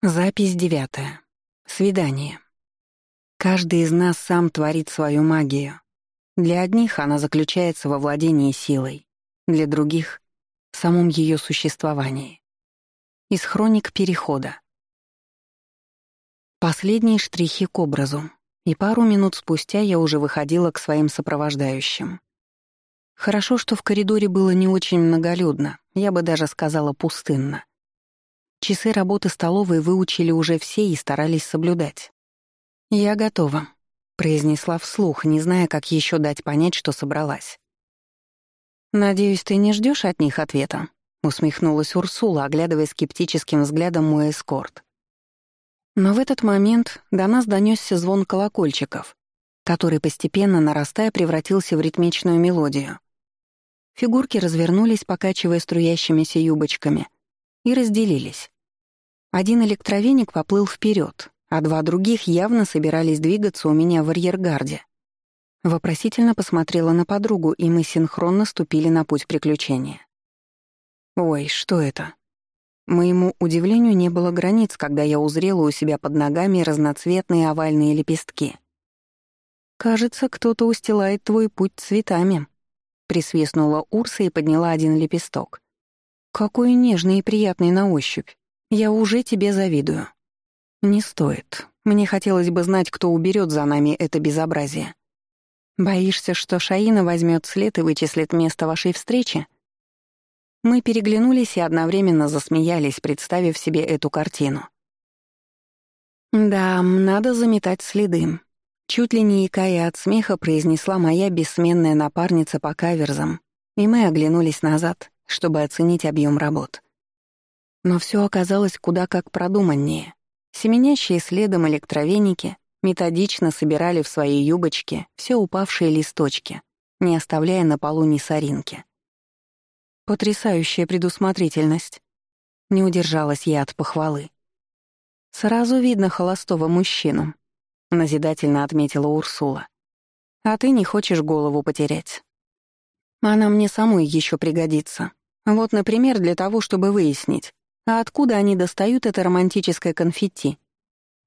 Запись девятая. Свидание. Каждый из нас сам творит свою магию. Для одних она заключается во владении силой, для других — в самом ее существовании. Из хроник Перехода. Последние штрихи к образу, и пару минут спустя я уже выходила к своим сопровождающим. Хорошо, что в коридоре было не очень многолюдно, я бы даже сказала пустынно. Часы работы столовой выучили уже все и старались соблюдать. «Я готова», — произнесла вслух, не зная, как еще дать понять, что собралась. «Надеюсь, ты не ждешь от них ответа?» — усмехнулась Урсула, оглядывая скептическим взглядом мой эскорт. Но в этот момент до нас донесся звон колокольчиков, который, постепенно нарастая, превратился в ритмичную мелодию. Фигурки развернулись, покачивая струящимися юбочками — и разделились. Один электровеник поплыл вперед, а два других явно собирались двигаться у меня в арьергарде. Вопросительно посмотрела на подругу, и мы синхронно ступили на путь приключения. «Ой, что это?» Моему удивлению не было границ, когда я узрела у себя под ногами разноцветные овальные лепестки. «Кажется, кто-то устилает твой путь цветами», — присвистнула Урса и подняла один лепесток. «Какой нежный и приятный на ощупь. Я уже тебе завидую». «Не стоит. Мне хотелось бы знать, кто уберет за нами это безобразие. Боишься, что Шаина возьмет след и вычислит место вашей встречи?» Мы переглянулись и одновременно засмеялись, представив себе эту картину. «Да, надо заметать следы», — чуть ли не икая от смеха произнесла моя бессменная напарница по каверзам, и мы оглянулись назад, чтобы оценить объем работ. Но все оказалось куда как продуманнее. Семенящие следом электровеники методично собирали в свои юбочки все упавшие листочки, не оставляя на полу ни соринки. Потрясающая предусмотрительность. Не удержалась я от похвалы. «Сразу видно холостого мужчину», — назидательно отметила Урсула. «А ты не хочешь голову потерять. Она мне самой еще пригодится. Вот, например, для того, чтобы выяснить, а откуда они достают это романтическое конфетти.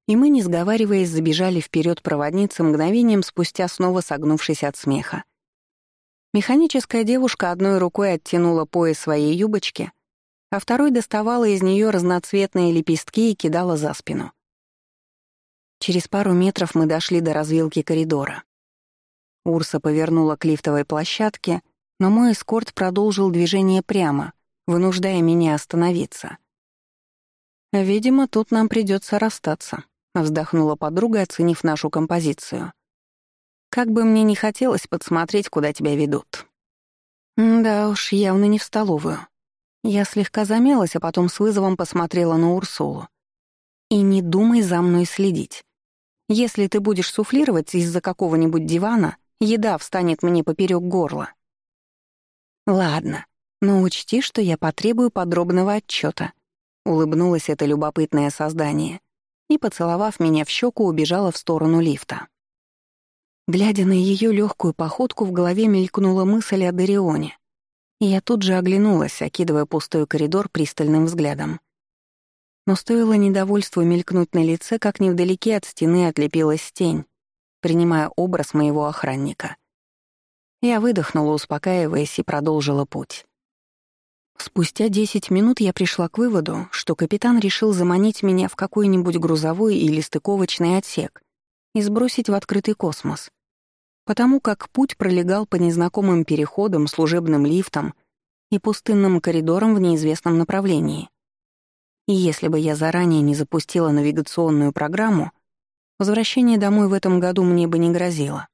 И мы, не сговариваясь, забежали вперед проводницы, мгновением спустя снова согнувшись от смеха. Механическая девушка одной рукой оттянула пояс своей юбочки, а второй доставала из нее разноцветные лепестки и кидала за спину. Через пару метров мы дошли до развилки коридора. Урса повернула к лифтовой площадке, но мой эскорт продолжил движение прямо, вынуждая меня остановиться. «Видимо, тут нам придется расстаться», — вздохнула подруга, оценив нашу композицию. «Как бы мне не хотелось подсмотреть, куда тебя ведут». «Да уж, явно не в столовую». Я слегка замялась, а потом с вызовом посмотрела на Урсулу. «И не думай за мной следить. Если ты будешь суфлировать из-за какого-нибудь дивана, еда встанет мне поперек горла». «Ладно, но учти, что я потребую подробного отчета. улыбнулось это любопытное создание и, поцеловав меня в щеку, убежала в сторону лифта. Глядя на ее легкую походку, в голове мелькнула мысль о Дарионе, и я тут же оглянулась, окидывая пустой коридор пристальным взглядом. Но стоило недовольству мелькнуть на лице, как невдалеке от стены отлепилась тень, принимая образ моего охранника. Я выдохнула, успокаиваясь, и продолжила путь. Спустя десять минут я пришла к выводу, что капитан решил заманить меня в какой-нибудь грузовой или стыковочный отсек и сбросить в открытый космос. Потому как путь пролегал по незнакомым переходам, служебным лифтам и пустынным коридорам в неизвестном направлении. И если бы я заранее не запустила навигационную программу, возвращение домой в этом году мне бы не грозило.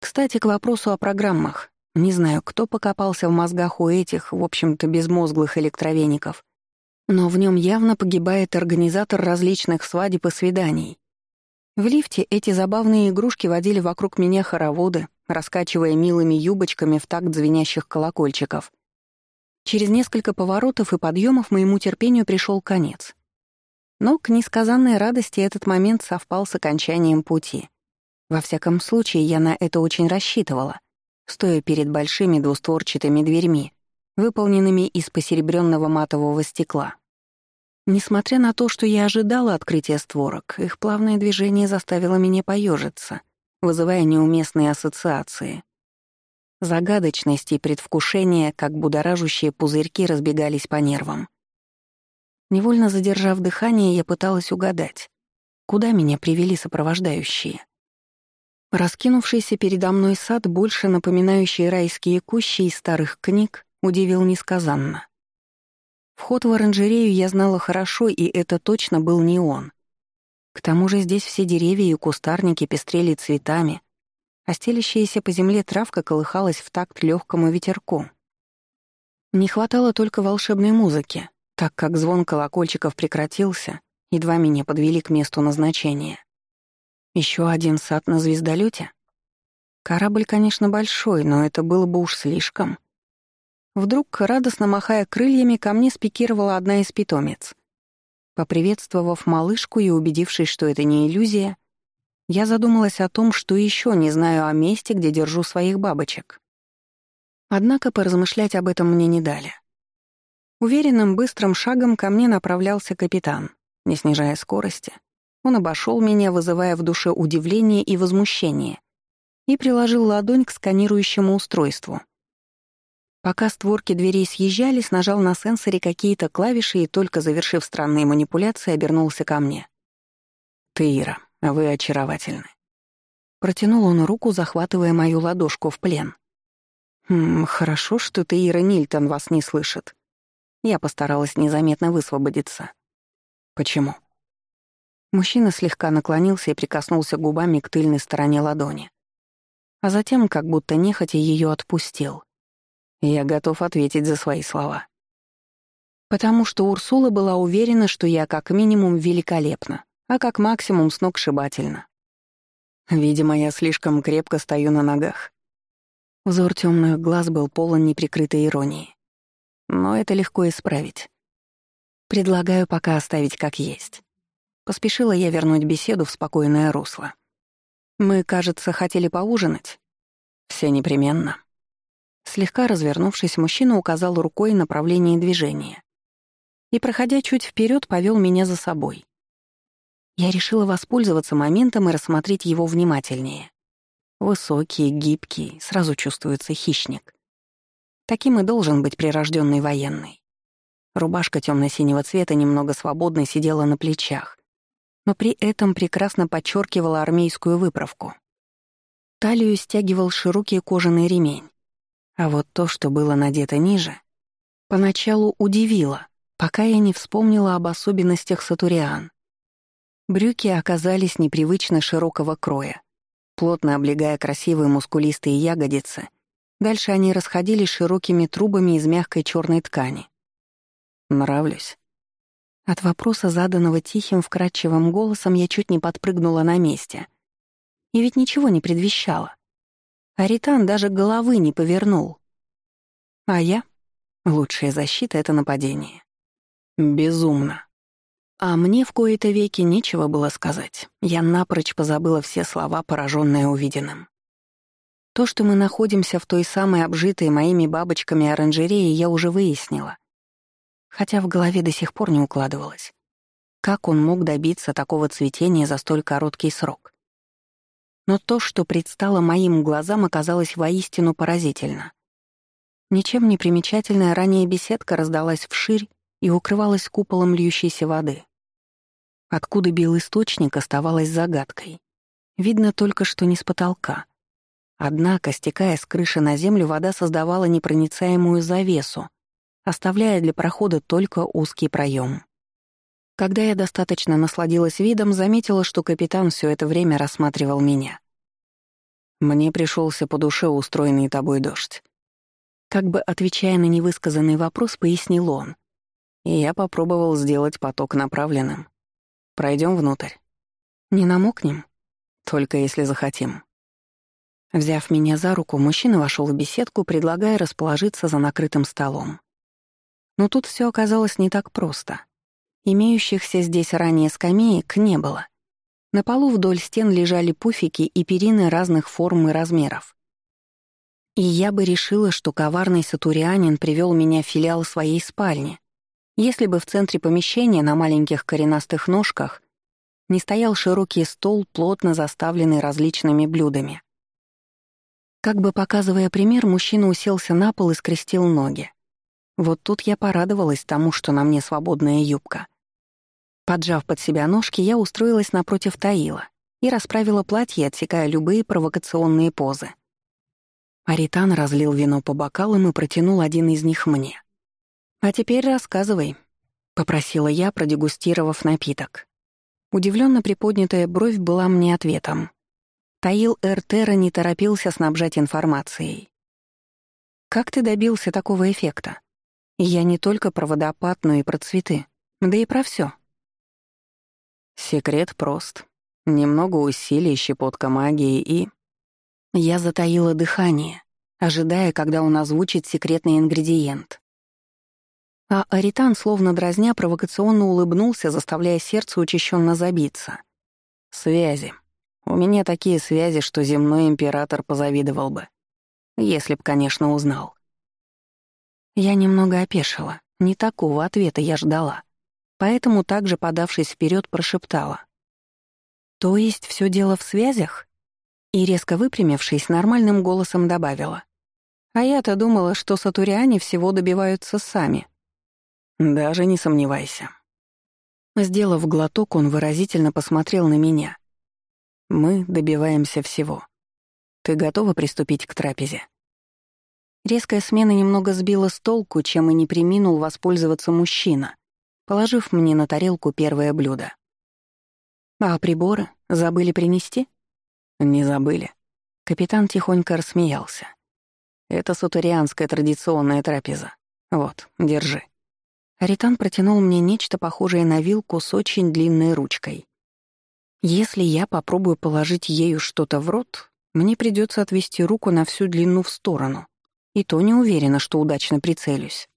Кстати, к вопросу о программах. Не знаю, кто покопался в мозгах у этих, в общем-то, безмозглых электровеников. Но в нем явно погибает организатор различных свадеб и свиданий. В лифте эти забавные игрушки водили вокруг меня хороводы, раскачивая милыми юбочками в такт звенящих колокольчиков. Через несколько поворотов и подъемов моему терпению пришел конец. Но к несказанной радости этот момент совпал с окончанием пути — во всяком случае, я на это очень рассчитывала, стоя перед большими двустворчатыми дверьми, выполненными из посеребренного матового стекла. Несмотря на то, что я ожидала открытия створок, их плавное движение заставило меня поежиться, вызывая неуместные ассоциации. Загадочность и предвкушение, как будоражащие пузырьки, разбегались по нервам. Невольно задержав дыхание, я пыталась угадать, куда меня привели сопровождающие. Раскинувшийся передо мной сад, больше напоминающий райские кущи из старых книг, удивил несказанно. Вход в оранжерею я знала хорошо, и это точно был не он. К тому же здесь все деревья и кустарники пестрели цветами, а стелящаяся по земле травка колыхалась в такт легкому ветерку. Не хватало только волшебной музыки, так как звон колокольчиков прекратился, едва меня подвели к месту назначения. Еще один сад на звездолете? Корабль, конечно, большой, но это было бы уж слишком — Вдруг, радостно махая крыльями, ко мне спикировала одна из питомец. Поприветствовав малышку и убедившись, что это не иллюзия, я задумалась о том, что еще не знаю о месте, где держу своих бабочек. Однако поразмышлять об этом мне не дали. Уверенным быстрым шагом ко мне направлялся капитан, не снижая скорости. Он обошел меня, вызывая в душе удивление и возмущение, и приложил ладонь к сканирующему устройству. Пока створки дверей съезжались, нажал на сенсоре какие-то клавиши и, только завершив странные манипуляции, обернулся ко мне. «Ты, Ира, вы очаровательны». Протянул он руку, захватывая мою ладошку в плен. «Хм, хорошо, что ты, Ира Нильтон, вас не слышит». Я постаралась незаметно высвободиться. «Почему?» Мужчина слегка наклонился и прикоснулся губами к тыльной стороне ладони. А затем, как будто нехотя, ее отпустил. Я готов ответить за свои слова. Потому что Урсула была уверена, что я как минимум великолепна, а как максимум сногсшибательна. Видимо, я слишком крепко стою на ногах. Взор темных глаз был полон неприкрытой иронии. Но это легко исправить. Предлагаю пока оставить как есть. Поспешила я вернуть беседу в спокойное русло. Мы, кажется, хотели поужинать. Все непременно. Слегка развернувшись, мужчина указал рукой направление движения. И, проходя чуть вперед, повел меня за собой. Я решила воспользоваться моментом и рассмотреть его внимательнее. Высокий, гибкий, сразу чувствуется хищник. Таким и должен быть прирожденный военный. Рубашка темно-синего цвета немного свободно сидела на плечах, но при этом прекрасно подчеркивала армейскую выправку. Талию стягивал широкий кожаный ремень. А вот то, что было надето ниже, поначалу удивило, пока я не вспомнила об особенностях сатуриан. Брюки оказались непривычно широкого кроя, плотно облегая красивые мускулистые ягодицы. Дальше они расходились широкими трубами из мягкой черной ткани. «Нравлюсь». От вопроса, заданного тихим, вкрадчивым голосом, я чуть не подпрыгнула на месте. И ведь ничего не предвещало. Аритан даже головы не повернул. А я? Лучшая защита — это нападение. Безумно. А мне в кои-то веки нечего было сказать. Я напрочь позабыла все слова, пораженные увиденным. То, что мы находимся в той самой обжитой моими бабочками оранжерее, я уже выяснила. Хотя в голове до сих пор не укладывалось. Как он мог добиться такого цветения за столь короткий срок? но то, что предстало моим глазам, оказалось воистину поразительно. Ничем не примечательная ранее беседка раздалась вширь и укрывалась куполом льющейся воды. Откуда бил источник, оставалось загадкой. Видно только, что не с потолка. Однако, стекая с крыши на землю, вода создавала непроницаемую завесу, оставляя для прохода только узкий проем. Когда я достаточно насладилась видом, заметила, что капитан все это время рассматривал меня. Мне пришелся по душе устроенный тобой дождь. Как бы отвечая на невысказанный вопрос, пояснил он. И я попробовал сделать поток направленным. Пройдем внутрь. Не намокнем? Только если захотим. Взяв меня за руку, мужчина вошел в беседку, предлагая расположиться за накрытым столом. Но тут все оказалось не так просто. Имеющихся здесь ранее скамеек не было. На полу вдоль стен лежали пуфики и перины разных форм и размеров. И я бы решила, что коварный сатурианин привел меня в филиал своей спальни, Если бы в центре помещения на маленьких коренастых ножках не стоял широкий стол, плотно заставленный различными блюдами. Как бы показывая пример, мужчина уселся на пол и скрестил ноги. Вот тут я порадовалась тому, что на мне свободная юбка. Поджав под себя ножки, я устроилась напротив Таила и расправила платье, отсекая любые провокационные позы. Аритан разлил вино по бокалам и протянул один из них мне. «А теперь рассказывай», — попросила я, продегустировав напиток. Удивленно приподнятая бровь была мне ответом. Таил Эртера не торопился снабжать информацией. «Как ты добился такого эффекта? Я не только про водопад, но и про цветы, да и про все. Секрет прост. Немного усилий, щепотка магии и... Я затаила дыхание, ожидая, когда он озвучит секретный ингредиент. А Аритан, словно дразня, провокационно улыбнулся, заставляя сердце учащенно забиться. «Связи. У меня такие связи, что земной император позавидовал бы. Если б, конечно, узнал». Я немного опешила. Не такого ответа я ждала. Поэтому, также подавшись вперед, прошептала. «То есть все дело в связях?» И, резко выпрямившись, нормальным голосом добавила. «А я-то думала, что сатуриане всего добиваются сами». «Даже не сомневайся». Сделав глоток, он выразительно посмотрел на меня. «Мы добиваемся всего. Ты готова приступить к трапезе?» Резкая смена немного сбила с толку, чем и не приминул воспользоваться мужчина, положив мне на тарелку первое блюдо. «А приборы? Забыли принести?» «Не забыли». Капитан тихонько рассмеялся. «Это сутарианская традиционная трапеза. Вот, держи». Аритан протянул мне нечто похожее на вилку с очень длинной ручкой. Если я попробую положить ею что-то в рот, мне придется отвести руку на всю длину в сторону. И то не уверена, что удачно прицелюсь.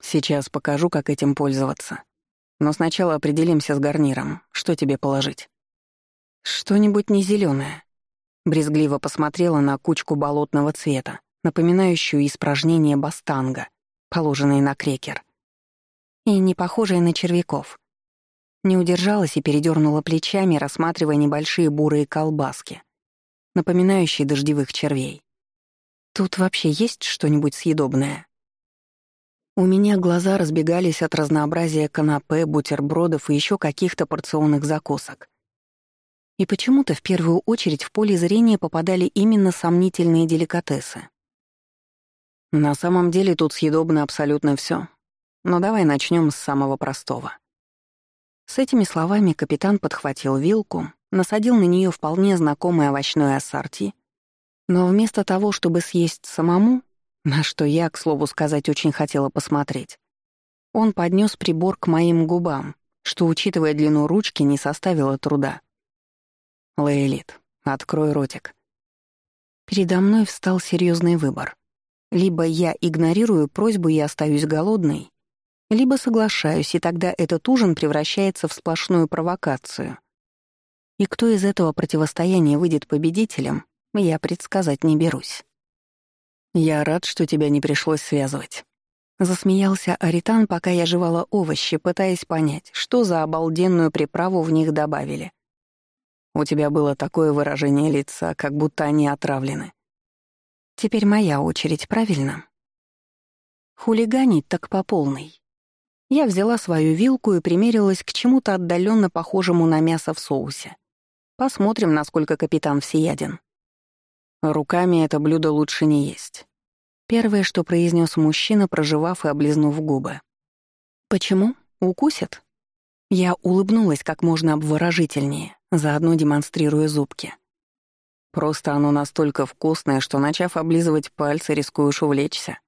Сейчас покажу, как этим пользоваться. Но сначала определимся с гарниром. Что тебе положить? Что-нибудь не зеленое. Брезгливо посмотрела на кучку болотного цвета, напоминающую испражнение бастанга, положенные на крекер. И не похожие на червяков. Не удержалась и передернула плечами, рассматривая небольшие бурые колбаски, напоминающие дождевых червей. Тут вообще есть что-нибудь съедобное? У меня глаза разбегались от разнообразия канапе, бутербродов и еще каких-то порционных закусок. И почему-то в первую очередь в поле зрения попадали именно сомнительные деликатесы. На самом деле тут съедобно абсолютно все. Но давай начнем с самого простого. С этими словами капитан подхватил вилку, насадил на нее вполне знакомое овощное ассорти, но вместо того, чтобы съесть самому, на что я, к слову сказать, очень хотела посмотреть, он поднес прибор к моим губам, что, учитывая длину ручки, не составило труда. Лейлит, открой ротик. Передо мной встал серьезный выбор. Либо я игнорирую просьбу и остаюсь голодной, либо соглашаюсь, и тогда этот ужин превращается в сплошную провокацию. И кто из этого противостояния выйдет победителем, я предсказать не берусь. «Я рад, что тебя не пришлось связывать». Засмеялся Аритан, пока я жевала овощи, пытаясь понять, что за обалденную приправу в них добавили. У тебя было такое выражение лица, как будто они отравлены. Теперь моя очередь, правильно? Хулиганить так по полной. Я взяла свою вилку и примерилась к чему-то отдаленно похожему на мясо в соусе. Посмотрим, насколько капитан всеяден. Руками это блюдо лучше не есть. Первое, что произнес мужчина, проживав и облизнув губы. «Почему? Укусят?» Я улыбнулась как можно обворожительнее, заодно демонстрируя зубки. Просто оно настолько вкусное, что, начав облизывать пальцы, рискуешь увлечься.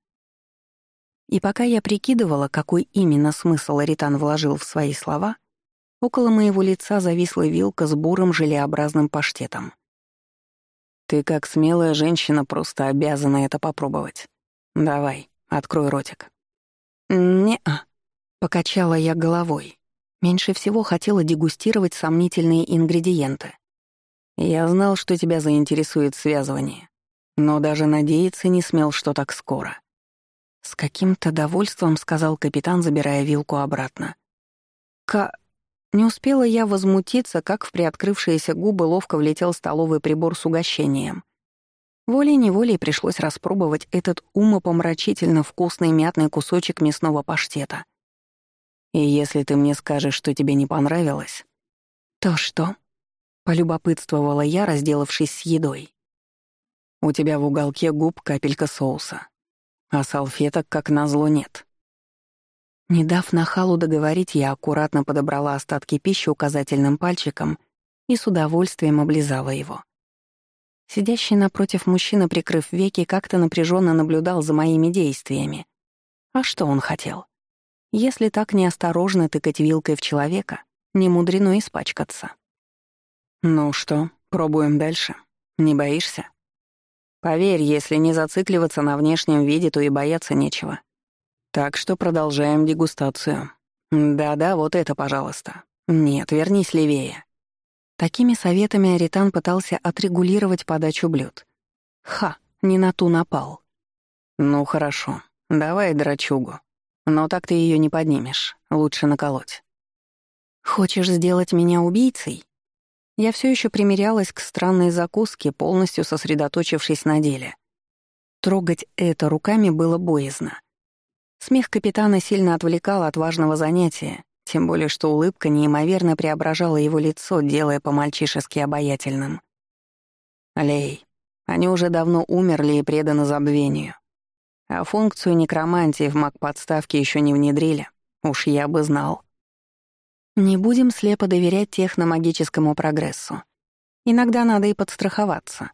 И пока я прикидывала, какой именно смысл Аритан вложил в свои слова, около моего лица зависла вилка с бурым желеобразным паштетом. «Ты, как смелая женщина, просто обязана это попробовать. Давай, открой ротик». «Не-а», — покачала я головой. Меньше всего хотела дегустировать сомнительные ингредиенты. Я знал, что тебя заинтересует связывание, но даже надеяться не смел, что так скоро. С каким-то довольством сказал капитан, забирая вилку обратно. Ка... Не успела я возмутиться, как в приоткрывшиеся губы ловко влетел столовый прибор с угощением. Волей-неволей пришлось распробовать этот умопомрачительно вкусный мятный кусочек мясного паштета. И если ты мне скажешь, что тебе не понравилось... То что? Полюбопытствовала я, разделавшись с едой. У тебя в уголке губ капелька соуса. А салфеток, как назло, нет. Не дав нахалу договорить, я аккуратно подобрала остатки пищи указательным пальчиком и с удовольствием облизала его. Сидящий напротив мужчина, прикрыв веки, как-то напряженно наблюдал за моими действиями. А что он хотел? Если так неосторожно тыкать вилкой в человека, не мудрено испачкаться. «Ну что, пробуем дальше? Не боишься?» «Поверь, если не зацикливаться на внешнем виде, то и бояться нечего. Так что продолжаем дегустацию. Да-да, вот это, пожалуйста. Нет, вернись левее». Такими советами Аритан пытался отрегулировать подачу блюд. Ха, не на ту напал. «Ну хорошо, давай драчугу. Но так ты ее не поднимешь, лучше наколоть». «Хочешь сделать меня убийцей?» Я все еще примерялась к странной закуске, полностью сосредоточившись на деле. Трогать это руками было боязно. Смех капитана сильно отвлекал от важного занятия, тем более что улыбка неимоверно преображала его лицо, делая по-мальчишески обаятельным. «Лей, они уже давно умерли и преданы забвению. А функцию некромантии в маг-подставке еще не внедрили. Уж я бы знал». Не будем слепо доверять техномагическому прогрессу. Иногда надо и подстраховаться.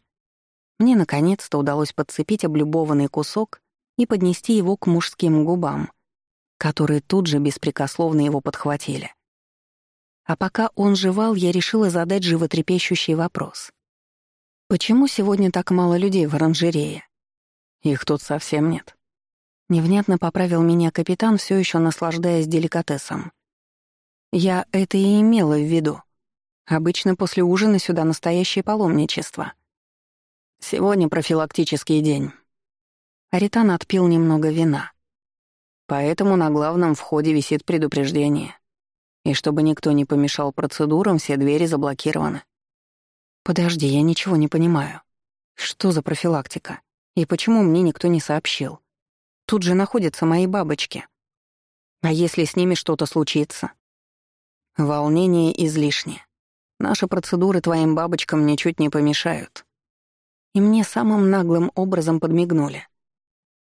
Мне наконец-то удалось подцепить облюбованный кусок и поднести его к мужским губам, которые тут же беспрекословно его подхватили. А пока он жевал, я решила задать животрепещущий вопрос. «Почему сегодня так мало людей в оранжерее?» «Их тут совсем нет». Невнятно поправил меня капитан, все еще наслаждаясь деликатесом. Я это и имела в виду. Обычно после ужина сюда настоящее паломничество. Сегодня профилактический день. Аритан отпил немного вина. Поэтому на главном входе висит предупреждение. И чтобы никто не помешал процедурам, все двери заблокированы. Подожди, я ничего не понимаю. Что за профилактика? И почему мне никто не сообщил? Тут же находятся мои бабочки. А если с ними что-то случится? Волнение излишне. Наши процедуры твоим бабочкам ничуть не помешают. И мне самым наглым образом подмигнули.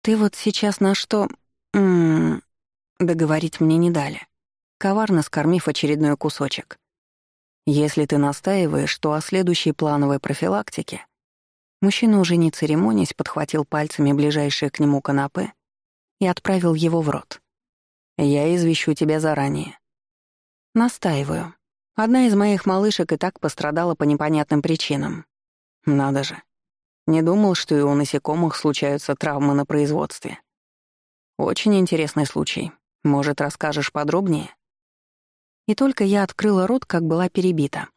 Ты вот сейчас на что... М договорить мне не дали, коварно скормив очередной кусочек. Если ты настаиваешь, то о следующей плановой профилактике Мужчина уже не церемонясь подхватил пальцами ближайшее к нему канапе и отправил его в рот. «Я извещу тебя заранее. Настаиваю. Одна из моих малышек и так пострадала по непонятным причинам. Надо же. Не думал, что и у насекомых случаются травмы на производстве. Очень интересный случай. Может, расскажешь подробнее? И только я открыла рот, как была перебита.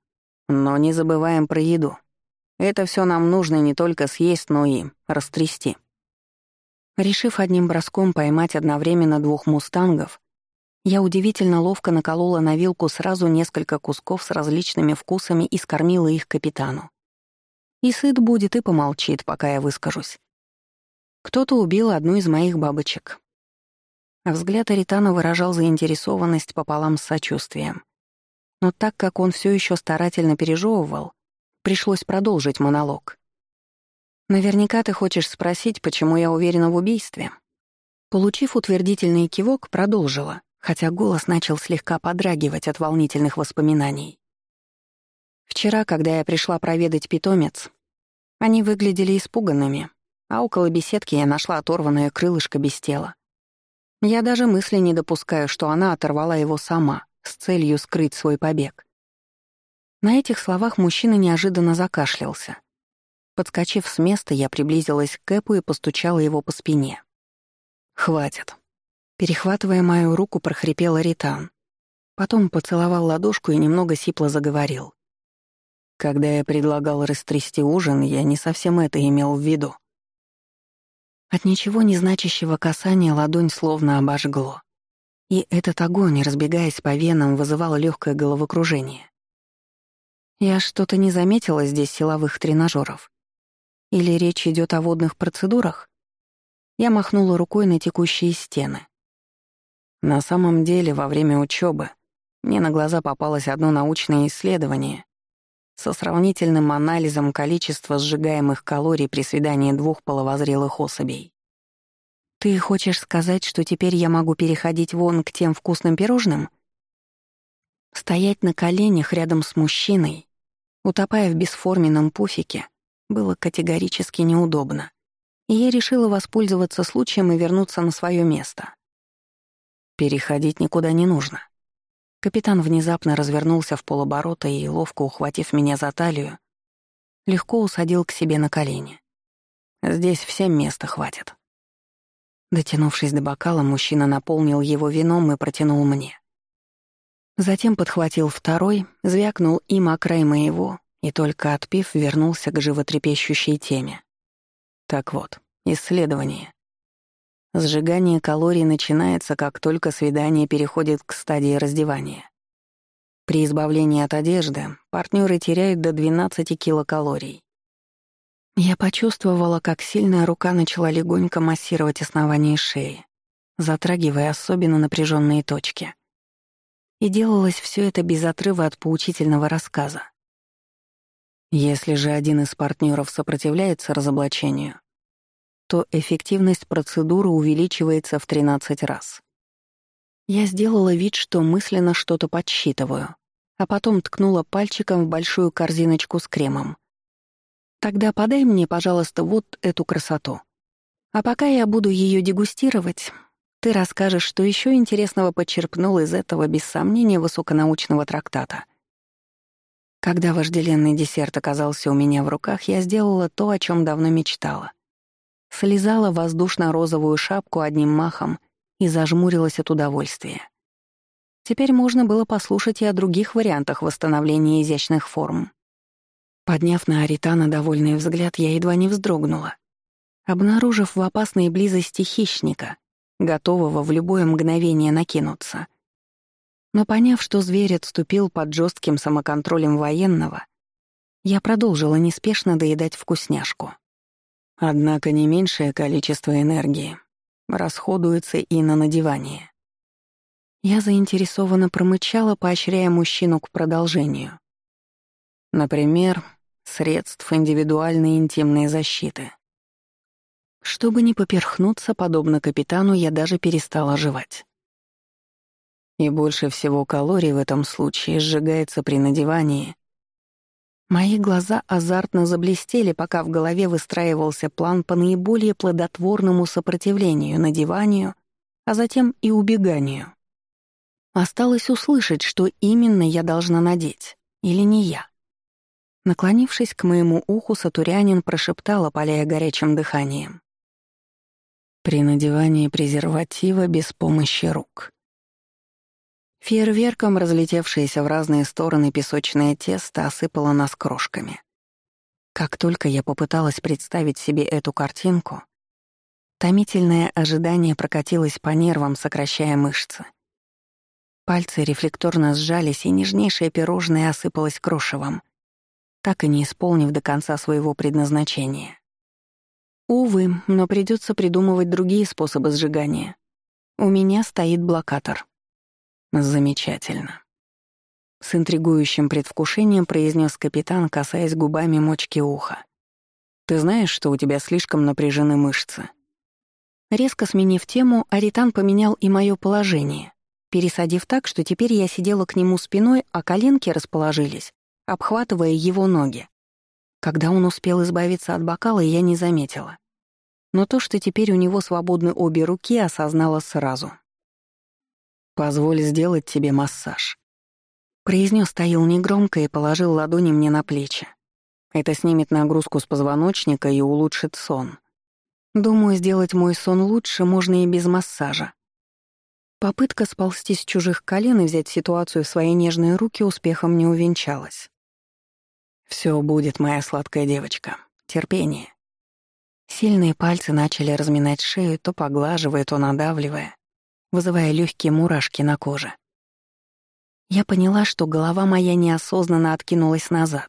Но не забываем про еду. Это все нам нужно не только съесть, но и растрясти. Решив одним броском поймать одновременно двух мустангов, я удивительно ловко наколола на вилку сразу несколько кусков с различными вкусами и скормила их капитану. И сыт будет, и помолчит, пока я выскажусь. Кто-то убил одну из моих бабочек. А взгляд Аритана выражал заинтересованность пополам с сочувствием. Но так как он все еще старательно пережевывал, пришлось продолжить монолог. «Наверняка ты хочешь спросить, почему я уверена в убийстве?» Получив утвердительный кивок, продолжила хотя голос начал слегка подрагивать от волнительных воспоминаний. Вчера, когда я пришла проведать питомец, они выглядели испуганными, а около беседки я нашла оторванное крылышко без тела. Я даже мысли не допускаю, что она оторвала его сама, с целью скрыть свой побег. На этих словах мужчина неожиданно закашлялся. Подскочив с места, я приблизилась к Кэпу и постучала его по спине. «Хватит. Перехватывая мою руку, прохрипел Ритан. Потом поцеловал ладошку и немного сипло заговорил. Когда я предлагал растрясти ужин, я не совсем это имел в виду. От ничего не значащего касания ладонь словно обожгло. И этот огонь, разбегаясь по венам, вызывал легкое головокружение. Я что-то не заметила здесь силовых тренажеров. Или речь идет о водных процедурах? Я махнула рукой на текущие стены. На самом деле, во время учебы мне на глаза попалось одно научное исследование со сравнительным анализом количества сжигаемых калорий при свидании двух половозрелых особей. «Ты хочешь сказать, что теперь я могу переходить вон к тем вкусным пирожным?» Стоять на коленях рядом с мужчиной, утопая в бесформенном пуфике, было категорически неудобно, и я решила воспользоваться случаем и вернуться на свое место. Переходить никуда не нужно. Капитан внезапно развернулся в полоборота и, ловко ухватив меня за талию, легко усадил к себе на колени. «Здесь всем места хватит». Дотянувшись до бокала, мужчина наполнил его вином и протянул мне. Затем подхватил второй, звякнул им о край моего и, только отпив, вернулся к животрепещущей теме. Так вот, исследование. Сжигание калорий начинается, как только свидание переходит к стадии раздевания. При избавлении от одежды партнеры теряют до 12 килокалорий. Я почувствовала, как сильная рука начала легонько массировать основание шеи, затрагивая особенно напряженные точки. И делалось все это без отрыва от поучительного рассказа. Если же один из партнеров сопротивляется разоблачению, то эффективность процедуры увеличивается в 13 раз. Я сделала вид, что мысленно что-то подсчитываю, а потом ткнула пальчиком в большую корзиночку с кремом. Тогда подай мне, пожалуйста, вот эту красоту. А пока я буду ее дегустировать, ты расскажешь, что еще интересного подчерпнул из этого, без сомнения, высоконаучного трактата. Когда вожделенный десерт оказался у меня в руках, я сделала то, о чем давно мечтала. Слезала воздушно-розовую шапку одним махом и зажмурилась от удовольствия. Теперь можно было послушать и о других вариантах восстановления изящных форм. Подняв на Аритана довольный взгляд, я едва не вздрогнула. Обнаружив в опасной близости хищника, готового в любое мгновение накинуться. Но поняв, что зверь отступил под жестким самоконтролем военного, я продолжила неспешно доедать вкусняшку. Однако не меньшее количество энергии расходуется и на надевание. Я заинтересованно промычала, поощряя мужчину к продолжению. Например, средств индивидуальной интимной защиты. Чтобы не поперхнуться, подобно капитану, я даже перестала жевать. И больше всего калорий в этом случае сжигается при надевании. Мои глаза азартно заблестели, пока в голове выстраивался план по наиболее плодотворному сопротивлению, надеванию, а затем и убеганию. Осталось услышать, что именно я должна надеть, или не я. Наклонившись к моему уху, Сатурянин прошептал, опаляя горячим дыханием. «При надевании презерватива без помощи рук». Фейерверком разлетевшееся в разные стороны песочное тесто осыпало нас крошками. Как только я попыталась представить себе эту картинку, томительное ожидание прокатилось по нервам, сокращая мышцы. Пальцы рефлекторно сжались, и нежнейшее пирожное осыпалось крошевом — так и не исполнив до конца своего предназначения. Увы, но придется придумывать другие способы сжигания. У меня стоит блокатор. Замечательно. С интригующим предвкушением произнес капитан, касаясь губами мочки уха. «Ты знаешь, что у тебя слишком напряжены мышцы?» Резко сменив тему, Аритан поменял и мое положение, пересадив так, что теперь я сидела к нему спиной, а коленки расположились обхватывая его ноги. Когда он успел избавиться от бокала, я не заметила. Но то, что теперь у него свободны обе руки, осознала сразу. «Позволь сделать тебе массаж», — произнес Таил негромко и положил ладони мне на плечи. Это снимет нагрузку с позвоночника и улучшит сон. Думаю, сделать мой сон лучше можно и без массажа. Попытка сползти с чужих колен и взять ситуацию в свои нежные руки успехом не увенчалась. Все будет, моя сладкая девочка. Терпение. Сильные пальцы начали разминать шею, то поглаживая, то надавливая, вызывая легкие мурашки на коже. Я поняла, что голова моя неосознанно откинулась назад.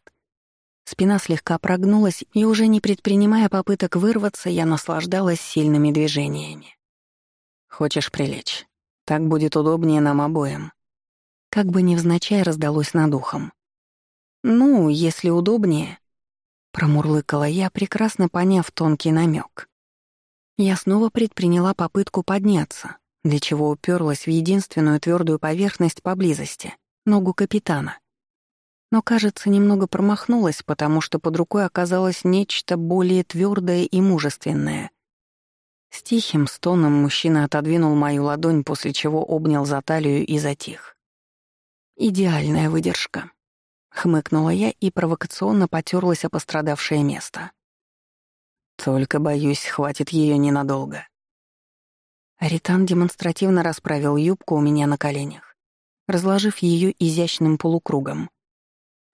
Спина слегка прогнулась, и уже не предпринимая попыток вырваться, я наслаждалась сильными движениями. «Хочешь прилечь? Так будет удобнее нам обоим». Как бы невзначай раздалось над ухом. «Ну, если удобнее», — промурлыкала я, прекрасно поняв тонкий намек. Я снова предприняла попытку подняться, для чего уперлась в единственную твердую поверхность поблизости — ногу капитана. Но, кажется, немного промахнулась, потому что под рукой оказалось нечто более твердое и мужественное. С тихим стоном мужчина отодвинул мою ладонь, после чего обнял за талию и затих. Идеальная выдержка. Хмыкнула я и провокационно потерлась о пострадавшее место. Только, боюсь, хватит ее ненадолго. Аритан демонстративно расправил юбку у меня на коленях, разложив ее изящным полукругом.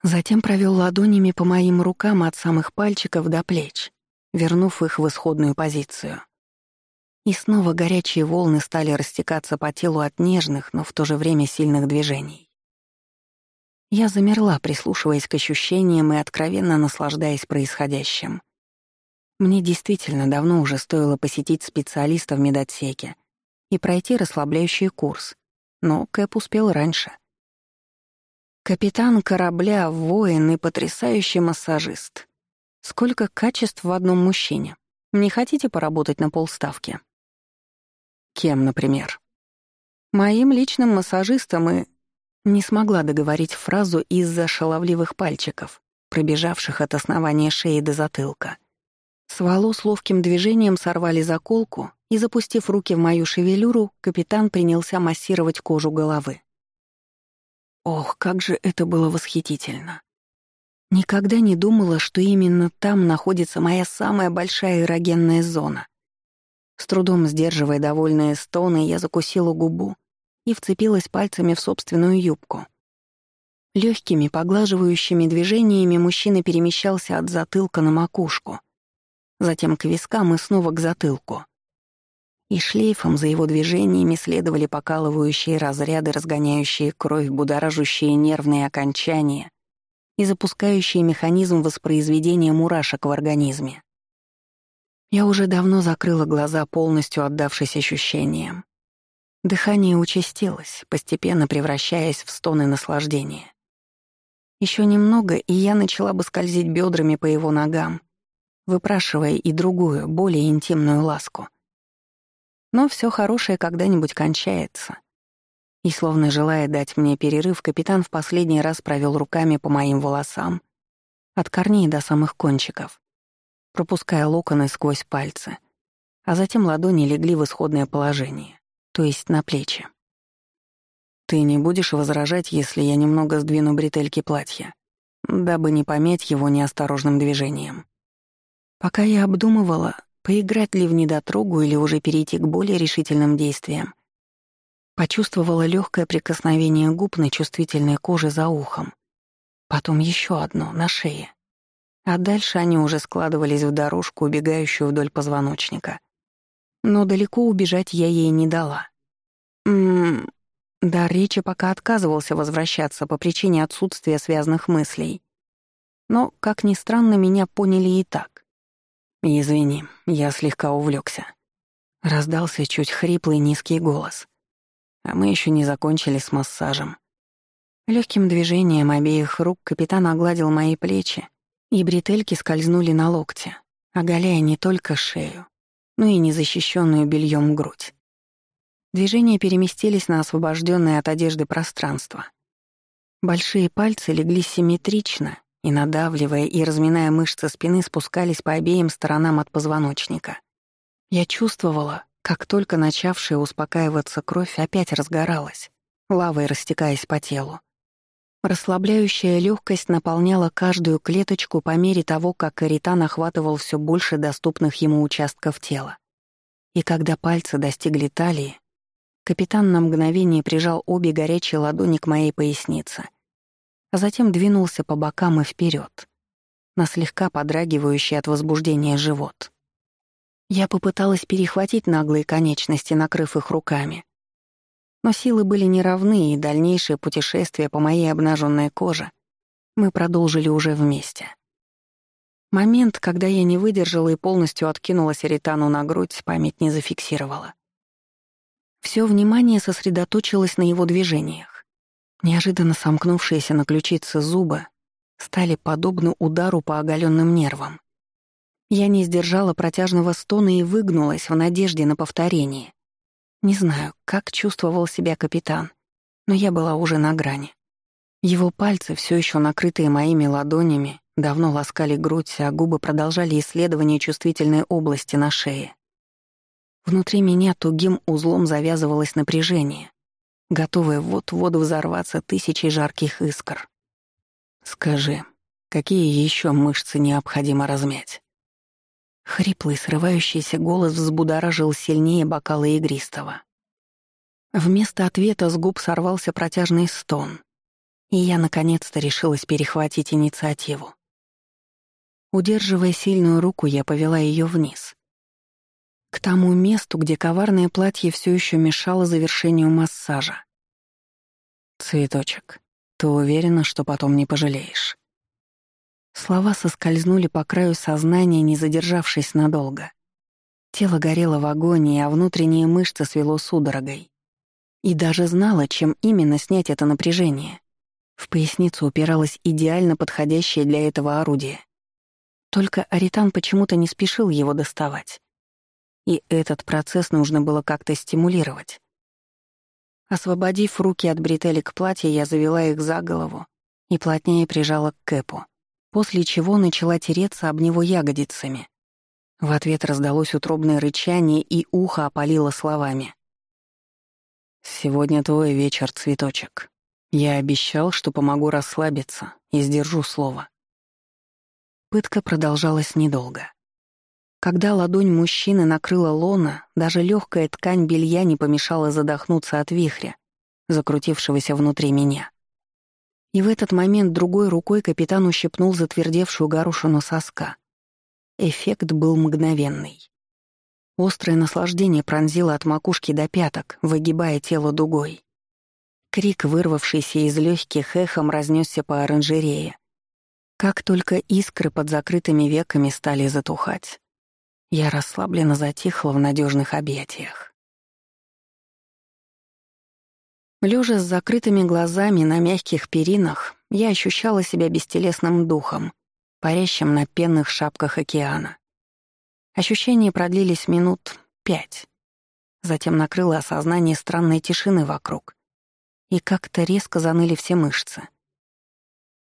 Затем провел ладонями по моим рукам от самых пальчиков до плеч, вернув их в исходную позицию. И снова горячие волны стали растекаться по телу от нежных, но в то же время сильных движений. Я замерла, прислушиваясь к ощущениям и откровенно наслаждаясь происходящим. Мне действительно давно уже стоило посетить специалиста в медотсеке и пройти расслабляющий курс, но Кэп успел раньше. Капитан корабля, воин и потрясающий массажист. Сколько качеств в одном мужчине. Не хотите поработать на полставки? Кем, например? Моим личным массажистом и не смогла договорить фразу из-за шаловливых пальчиков, пробежавших от основания шеи до затылка. С волос ловким движением сорвали заколку, и, запустив руки в мою шевелюру, капитан принялся массировать кожу головы. Ох, как же это было восхитительно. Никогда не думала, что именно там находится моя самая большая эрогенная зона. С трудом сдерживая довольные стоны, я закусила губу и вцепилась пальцами в собственную юбку. Легкими поглаживающими движениями мужчина перемещался от затылка на макушку, затем к вискам и снова к затылку. И шлейфом за его движениями следовали покалывающие разряды, разгоняющие кровь, будоражащие нервные окончания и запускающие механизм воспроизведения мурашек в организме. Я уже давно закрыла глаза, полностью отдавшись ощущениям. Дыхание участилось, постепенно превращаясь в стоны наслаждения. Еще немного, и я начала бы скользить бедрами по его ногам, выпрашивая и другую, более интимную ласку. Но все хорошее когда-нибудь кончается. И словно желая дать мне перерыв, капитан в последний раз провел руками по моим волосам, от корней до самых кончиков, пропуская локоны сквозь пальцы, а затем ладони легли в исходное положение то есть на плечи. «Ты не будешь возражать, если я немного сдвину бретельки платья, дабы не помять его неосторожным движением?» Пока я обдумывала, поиграть ли в недотрогу или уже перейти к более решительным действиям, почувствовала легкое прикосновение губ на чувствительной коже за ухом, потом еще одно на шее. А дальше они уже складывались в дорожку, убегающую вдоль позвоночника. Но далеко убежать я ей не дала. Ммм... Да, речи пока отказывался возвращаться по причине отсутствия связанных мыслей. Но, как ни странно, меня поняли и так. «Извини, я слегка увлекся. Раздался чуть хриплый низкий голос. А мы еще не закончили с массажем. Легким движением обеих рук капитан огладил мои плечи, и бретельки скользнули на локте, оголяя не только шею, но и незащищенную бельем грудь. Движения переместились на освобожденное от одежды пространство. Большие пальцы легли симметрично и, надавливая и разминая мышцы спины, спускались по обеим сторонам от позвоночника. Я чувствовала, как только начавшая успокаиваться кровь опять разгоралась, лавой растекаясь по телу. Расслабляющая легкость наполняла каждую клеточку по мере того, как Каритан охватывал все больше доступных ему участков тела. И когда пальцы достигли талии, капитан на мгновение прижал обе горячие ладони к моей пояснице, а затем двинулся по бокам и вперед, на слегка подрагивающий от возбуждения живот. Я попыталась перехватить наглые конечности, накрыв их руками. Но силы были неравны, и дальнейшее путешествие по моей обнаженной коже мы продолжили уже вместе. Момент, когда я не выдержала и полностью откинулась Ритану на грудь, память не зафиксировала. Все внимание сосредоточилось на его движениях. Неожиданно сомкнувшиеся на ключице зубы стали подобны удару по оголенным нервам. Я не сдержала протяжного стона и выгнулась в надежде на повторение. Не знаю, как чувствовал себя капитан, но я была уже на грани. Его пальцы, все еще накрытые моими ладонями, давно ласкали грудь, а губы продолжали исследование чувствительной области на шее. Внутри меня тугим узлом завязывалось напряжение, готовое вот-вот взорваться тысячей жарких искр. «Скажи, какие еще мышцы необходимо размять?» Хриплый, срывающийся голос взбудоражил сильнее бокала игристого. Вместо ответа с губ сорвался протяжный стон, и я наконец-то решилась перехватить инициативу. Удерживая сильную руку, я повела ее вниз. К тому месту, где коварное платье все еще мешало завершению массажа. «Цветочек, ты уверена, что потом не пожалеешь?» Слова соскользнули по краю сознания, не задержавшись надолго. Тело горело в агонии, а внутренние мышцы свело судорогой. И даже знала, чем именно снять это напряжение. В поясницу упиралось идеально подходящее для этого орудие. Только Аритан почему-то не спешил его доставать. И этот процесс нужно было как-то стимулировать. Освободив руки от бретелек платья, я завела их за голову и плотнее прижала к Кэпу после чего начала тереться об него ягодицами. В ответ раздалось утробное рычание, и ухо опалило словами. «Сегодня твой вечер, цветочек. Я обещал, что помогу расслабиться и сдержу слово». Пытка продолжалась недолго. Когда ладонь мужчины накрыла лона, даже легкая ткань белья не помешала задохнуться от вихря, закрутившегося внутри меня. И в этот момент другой рукой капитан ущипнул затвердевшую горошину соска. Эффект был мгновенный. Острое наслаждение пронзило от макушки до пяток, выгибая тело дугой. Крик, вырвавшийся из легких, эхом разнесся по оранжерее. Как только искры под закрытыми веками стали затухать, я расслабленно затихла в надежных объятиях. Лежа с закрытыми глазами на мягких перинах, я ощущала себя бестелесным духом, парящим на пенных шапках океана. Ощущения продлились минут пять. Затем накрыло осознание странной тишины вокруг. И как-то резко заныли все мышцы.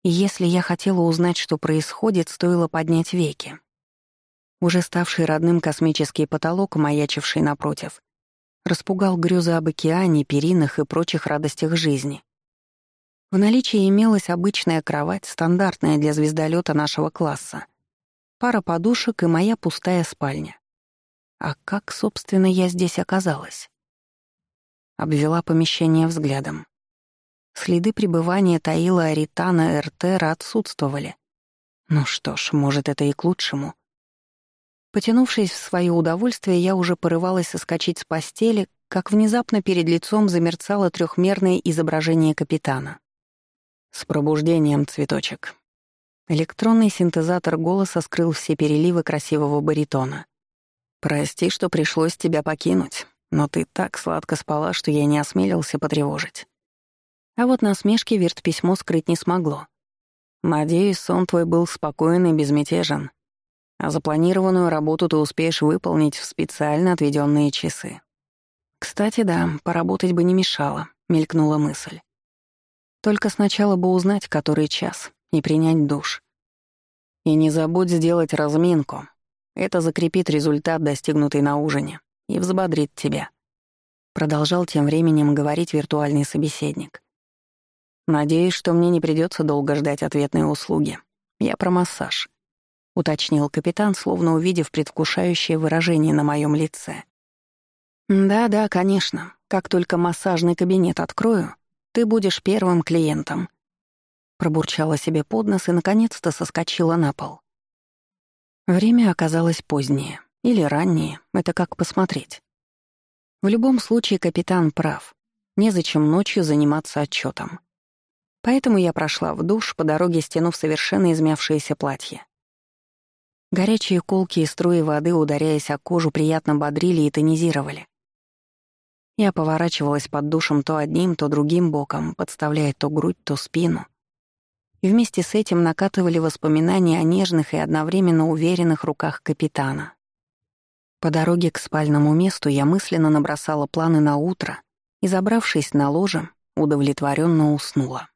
И если я хотела узнать, что происходит, стоило поднять веки. Уже ставший родным космический потолок, маячивший напротив, распугал грезы об океане, перинах и прочих радостях жизни. В наличии имелась обычная кровать, стандартная для звездолета нашего класса, пара подушек и моя пустая спальня. А как, собственно, я здесь оказалась? Обвела помещение взглядом. Следы пребывания Таила Аритана Эртера отсутствовали. Ну что ж, может, это и к лучшему. Потянувшись в свое удовольствие, я уже порывалась соскочить с постели, как внезапно перед лицом замерцало трехмерное изображение капитана. «С пробуждением, цветочек». Электронный синтезатор голоса скрыл все переливы красивого баритона. «Прости, что пришлось тебя покинуть, но ты так сладко спала, что я не осмелился потревожить». А вот насмешки Вирт письмо скрыть не смогло. «Надеюсь, сон твой был спокоен и безмятежен, а запланированную работу ты успеешь выполнить в специально отведенные часы. Кстати, да, поработать бы не мешало, мелькнула мысль. Только сначала бы узнать, который час, и принять душ. И не забудь сделать разминку. Это закрепит результат, достигнутый на ужине, и взбодрит тебя. Продолжал тем временем говорить виртуальный собеседник. Надеюсь, что мне не придется долго ждать ответной услуги. Я про массаж. — уточнил капитан, словно увидев предвкушающее выражение на моем лице. «Да-да, конечно. Как только массажный кабинет открою, ты будешь первым клиентом». Пробурчала себе под нос и, наконец-то, соскочила на пол. Время оказалось позднее. Или ранние, это как посмотреть. В любом случае капитан прав. Незачем ночью заниматься отчетом. Поэтому я прошла в душ, по дороге стянув совершенно измявшееся платье. Горячие колки и струи воды, ударяясь о кожу, приятно бодрили и тонизировали. Я поворачивалась под душем то одним, то другим боком, подставляя то грудь, то спину. И вместе с этим накатывали воспоминания о нежных и одновременно уверенных руках капитана. По дороге к спальному месту я мысленно набросала планы на утро и, забравшись на ложе, удовлетворенно уснула.